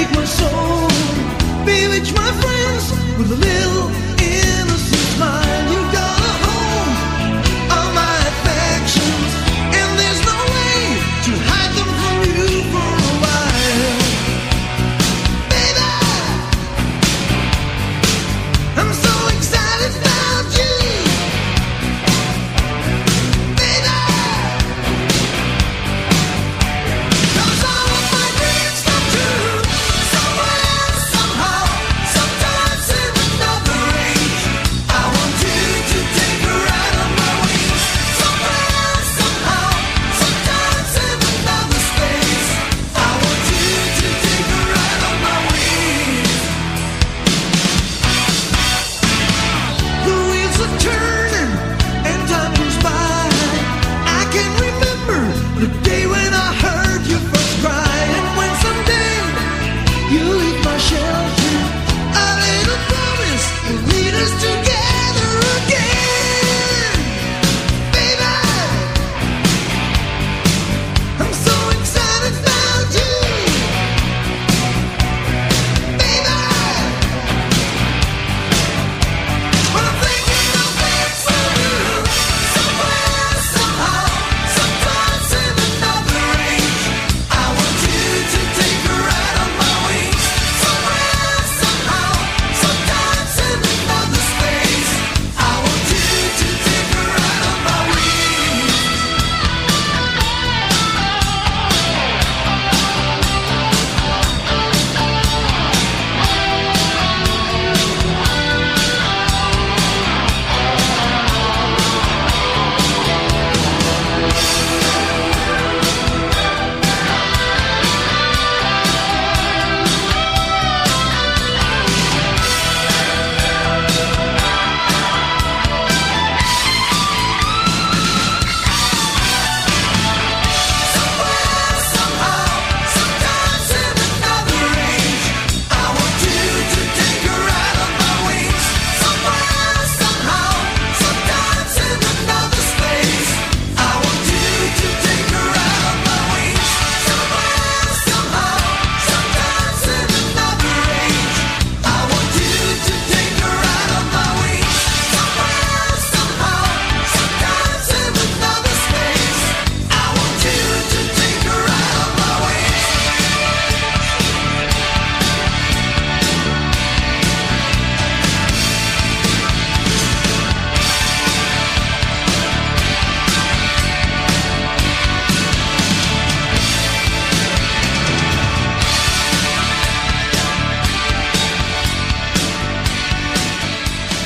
take my soul. Bewitch my friends with a little. The day